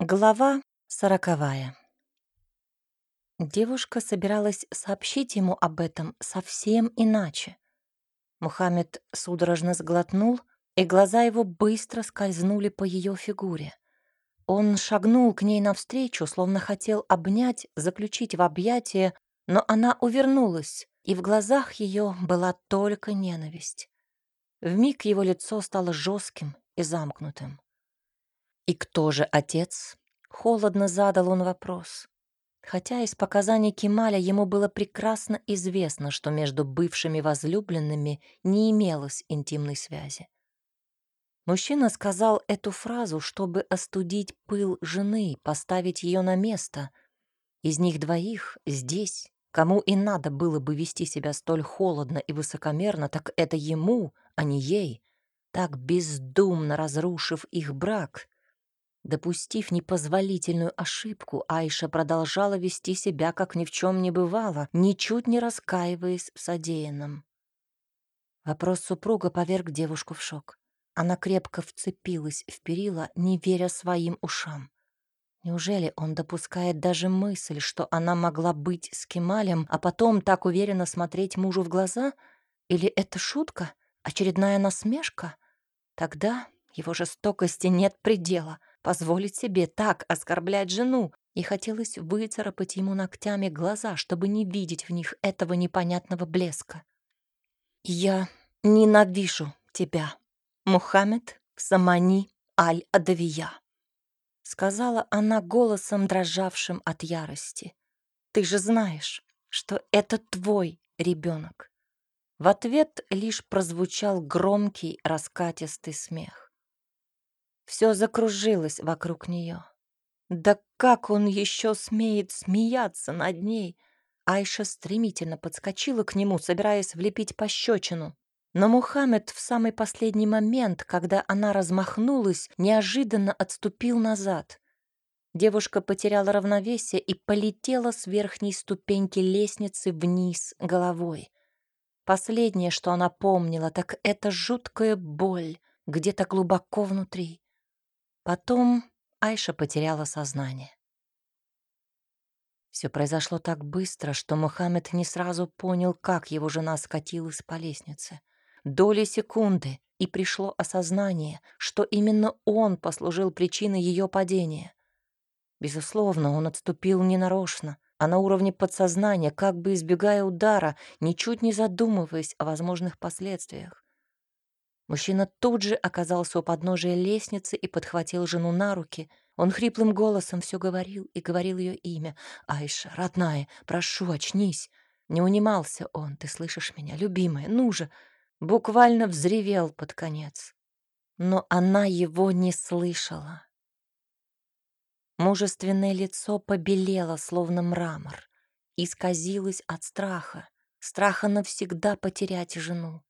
Глава сороковая. Девушка собиралась сообщить ему об этом совсем иначе. Мухаммед судорожно сглотнул, и глаза его быстро скользнули по ее фигуре. Он шагнул к ней навстречу, словно хотел обнять, заключить в объятия, но она увернулась, и в глазах ее была только ненависть. Вмиг его лицо стало жестким и замкнутым. «И кто же отец?» — холодно задал он вопрос. Хотя из показаний Кемаля ему было прекрасно известно, что между бывшими возлюбленными не имелось интимной связи. Мужчина сказал эту фразу, чтобы остудить пыл жены, поставить ее на место. Из них двоих здесь, кому и надо было бы вести себя столь холодно и высокомерно, так это ему, а не ей, так бездумно разрушив их брак, Допустив непозволительную ошибку, Айша продолжала вести себя, как ни в чем не бывало, ничуть не раскаиваясь в содеянном. Вопрос супруга поверг девушку в шок. Она крепко вцепилась в перила, не веря своим ушам. Неужели он допускает даже мысль, что она могла быть с Кемалем, а потом так уверенно смотреть мужу в глаза? Или это шутка? Очередная насмешка? Тогда его жестокости нет предела — позволить себе так оскорблять жену, и хотелось выцарапать ему ногтями глаза, чтобы не видеть в них этого непонятного блеска. «Я ненавижу тебя, Мухаммед Самани Аль-Адавия», сказала она голосом, дрожавшим от ярости. «Ты же знаешь, что это твой ребенок». В ответ лишь прозвучал громкий раскатистый смех. Все закружилось вокруг нее. Да как он еще смеет смеяться над ней? Айша стремительно подскочила к нему, собираясь влепить пощечину. Но Мухаммед в самый последний момент, когда она размахнулась, неожиданно отступил назад. Девушка потеряла равновесие и полетела с верхней ступеньки лестницы вниз головой. Последнее, что она помнила, так это жуткая боль где-то глубоко внутри. Потом Айша потеряла сознание. Все произошло так быстро, что Мухаммед не сразу понял, как его жена скатилась по лестнице. Доли секунды, и пришло осознание, что именно он послужил причиной ее падения. Безусловно, он отступил ненарочно, а на уровне подсознания, как бы избегая удара, ничуть не задумываясь о возможных последствиях. Мужчина тут же оказался у подножия лестницы и подхватил жену на руки. Он хриплым голосом все говорил и говорил ее имя. «Айша, родная, прошу, очнись!» Не унимался он. «Ты слышишь меня, любимая? Ну же!» Буквально взревел под конец. Но она его не слышала. Мужественное лицо побелело, словно мрамор, исказилось от страха, страха навсегда потерять жену.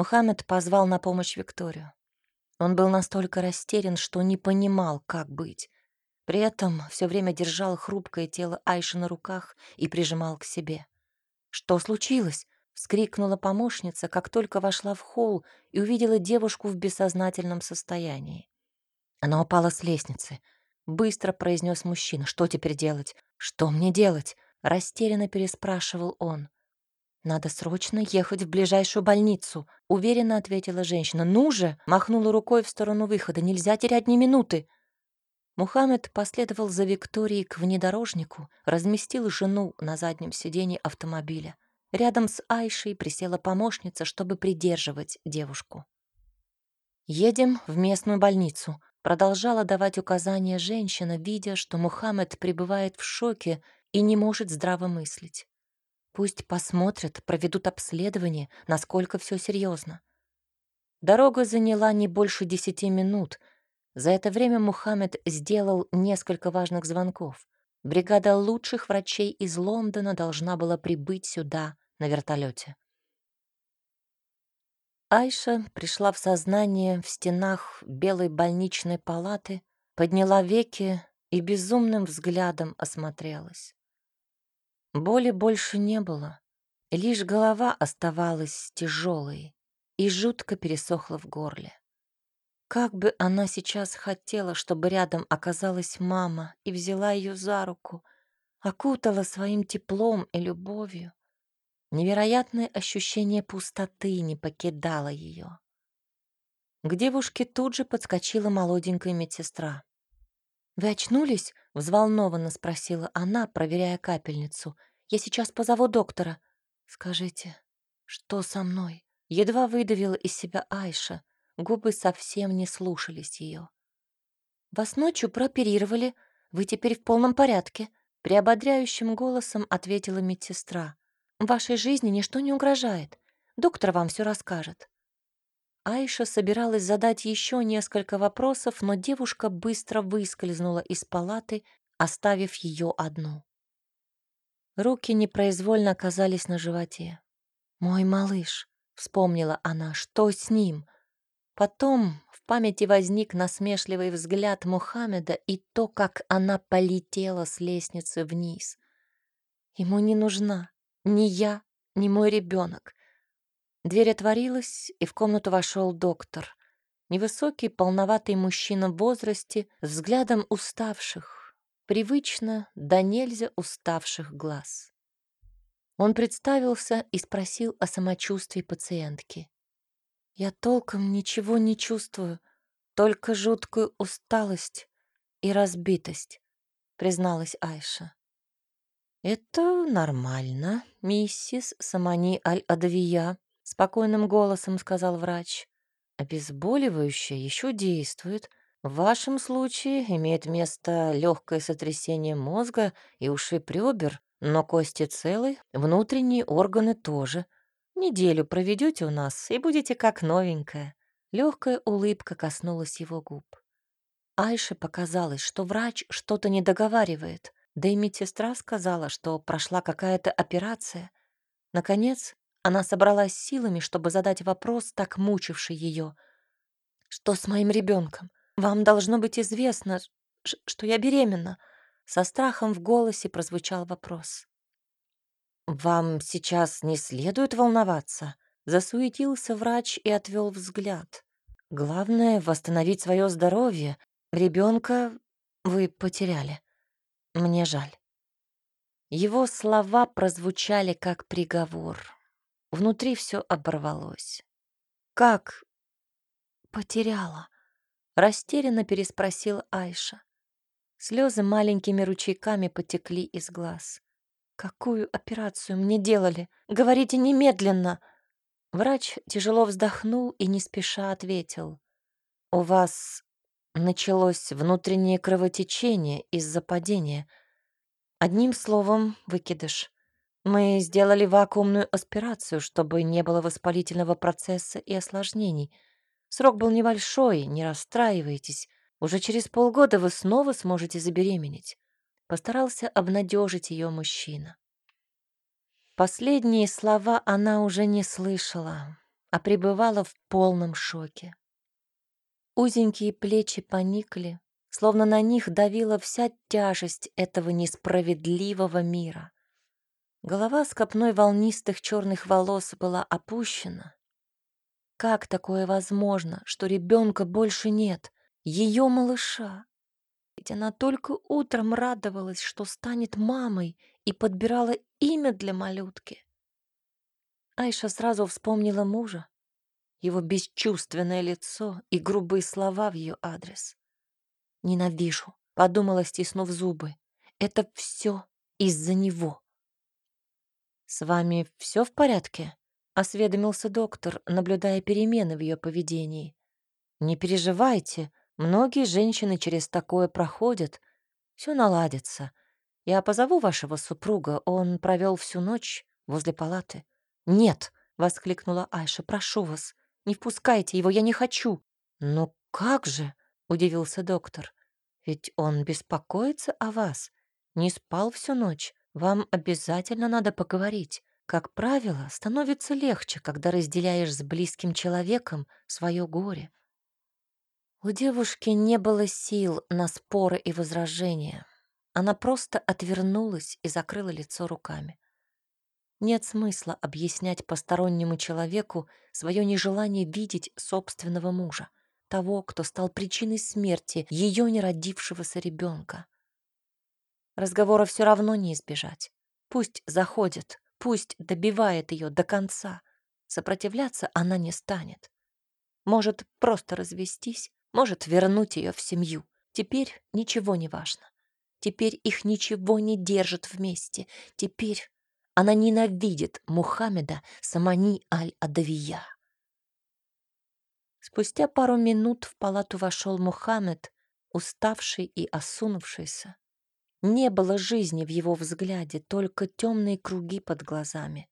Мухаммед позвал на помощь Викторию. Он был настолько растерян, что не понимал, как быть. При этом все время держал хрупкое тело Айши на руках и прижимал к себе. «Что случилось?» — вскрикнула помощница, как только вошла в холл и увидела девушку в бессознательном состоянии. Она упала с лестницы. Быстро произнес мужчина. «Что теперь делать? Что мне делать?» — растерянно переспрашивал он. «Надо срочно ехать в ближайшую больницу», — уверенно ответила женщина. «Ну же!» — махнула рукой в сторону выхода. «Нельзя терять ни минуты!» Мухаммед последовал за Викторией к внедорожнику, разместил жену на заднем сиденье автомобиля. Рядом с Айшей присела помощница, чтобы придерживать девушку. «Едем в местную больницу», — продолжала давать указания женщина, видя, что Мухаммед пребывает в шоке и не может здраво мыслить. Пусть посмотрят, проведут обследование, насколько все серьезно. Дорога заняла не больше десяти минут. За это время Мухаммед сделал несколько важных звонков. Бригада лучших врачей из Лондона должна была прибыть сюда на вертолете. Айша пришла в сознание в стенах белой больничной палаты, подняла веки и безумным взглядом осмотрелась. Боли больше не было, лишь голова оставалась тяжелой и жутко пересохла в горле. Как бы она сейчас хотела, чтобы рядом оказалась мама и взяла ее за руку, окутала своим теплом и любовью. Невероятное ощущение пустоты не покидало ее. К девушке тут же подскочила молоденькая медсестра. «Вы очнулись?» — взволнованно спросила она, проверяя капельницу. «Я сейчас позову доктора». «Скажите, что со мной?» Едва выдавила из себя Айша. Губы совсем не слушались ее. «Вас ночью прооперировали. Вы теперь в полном порядке», — приободряющим голосом ответила медсестра. «Вашей жизни ничто не угрожает. Доктор вам все расскажет». Айша собиралась задать еще несколько вопросов, но девушка быстро выскользнула из палаты, оставив ее одну. Руки непроизвольно оказались на животе. «Мой малыш», — вспомнила она, — «что с ним?» Потом в памяти возник насмешливый взгляд Мухаммеда и то, как она полетела с лестницы вниз. Ему не нужна ни я, ни мой ребенок. Дверь отворилась, и в комнату вошел доктор. Невысокий, полноватый мужчина в возрасте, с взглядом уставших, привычно да нельзя уставших глаз. Он представился и спросил о самочувствии пациентки. «Я толком ничего не чувствую, только жуткую усталость и разбитость», — призналась Айша. «Это нормально, миссис Самани Аль-Адавия», спокойным голосом сказал врач. Обезболивающее еще действует. В вашем случае имеет место легкое сотрясение мозга и ушиб ребер, но кости целы, внутренние органы тоже. Неделю проведете у нас и будете как новенькая. Легкая улыбка коснулась его губ. Айше показалось, что врач что-то не договаривает, да и медсестра сказала, что прошла какая-то операция. Наконец, она собралась силами, чтобы задать вопрос, так мучивший ее. «Что с моим ребенком? Вам должно быть известно, что я беременна». Со страхом в голосе прозвучал вопрос. «Вам сейчас не следует волноваться», — засуетился врач и отвел взгляд. «Главное — восстановить свое здоровье. Ребенка вы потеряли. Мне жаль». Его слова прозвучали как приговор. Внутри все оборвалось. «Как?» «Потеряла», — растерянно переспросила Айша. Слезы маленькими ручейками потекли из глаз. «Какую операцию мне делали? Говорите немедленно!» Врач тяжело вздохнул и не спеша ответил. «У вас началось внутреннее кровотечение из-за падения. Одним словом, выкидыш. Мы сделали вакуумную аспирацию, чтобы не было воспалительного процесса и осложнений. Срок был небольшой, не расстраивайтесь. Уже через полгода вы снова сможете забеременеть. Постарался обнадежить ее мужчина. Последние слова она уже не слышала, а пребывала в полном шоке. Узенькие плечи поникли, словно на них давила вся тяжесть этого несправедливого мира. Голова с копной волнистых черных волос была опущена. Как такое возможно, что ребенка больше нет, ее малыша? Ведь она только утром радовалась, что станет мамой и подбирала имя для малютки. Айша сразу вспомнила мужа, его бесчувственное лицо и грубые слова в ее адрес. «Ненавижу», — подумала, стиснув зубы. «Это все из-за него». «С вами все в порядке?» — осведомился доктор, наблюдая перемены в ее поведении. «Не переживайте, многие женщины через такое проходят. Все наладится. Я позову вашего супруга, он провел всю ночь возле палаты». «Нет!» — воскликнула Айша. «Прошу вас, не впускайте его, я не хочу». «Но как же?» — удивился доктор. «Ведь он беспокоится о вас. Не спал всю ночь. Вам обязательно надо поговорить. Как правило, становится легче, когда разделяешь с близким человеком свое горе. У девушки не было сил на споры и возражения. Она просто отвернулась и закрыла лицо руками. Нет смысла объяснять постороннему человеку свое нежелание видеть собственного мужа. того, кто стал причиной смерти ее неродившегося ребенка. Разговора все равно не избежать. Пусть заходит, пусть добивает ее до конца. Сопротивляться она не станет. Может просто развестись, может вернуть ее в семью. Теперь ничего не важно. Теперь их ничего не держит вместе. Теперь она ненавидит Мухаммеда Самани аль-Адавия. Спустя пару минут в палату вошел Мухаммед, уставший и осунувшийся. Не было жизни в его взгляде, только темные круги под глазами.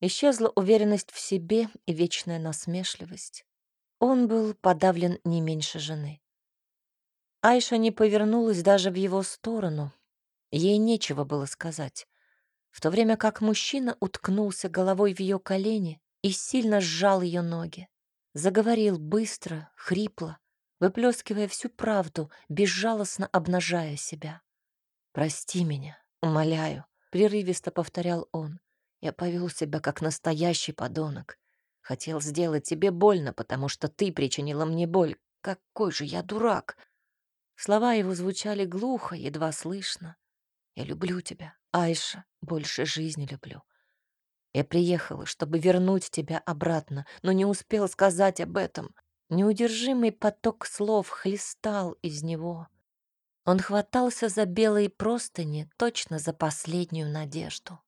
Исчезла уверенность в себе и вечная насмешливость. Он был подавлен не меньше жены. Айша не повернулась даже в его сторону. Ей нечего было сказать. В то время как мужчина уткнулся головой в ее колени и сильно сжал ее ноги. Заговорил быстро, хрипло, выплескивая всю правду, безжалостно обнажая себя. «Прости меня, умоляю», — прерывисто повторял он. «Я повел себя как настоящий подонок. Хотел сделать тебе больно, потому что ты причинила мне боль. Какой же я дурак!» Слова его звучали глухо, едва слышно. «Я люблю тебя, Айша, больше жизни люблю. Я приехала, чтобы вернуть тебя обратно, но не успела сказать об этом. Неудержимый поток слов хлестал из него. Он хватался за белые простыни, точно за последнюю надежду.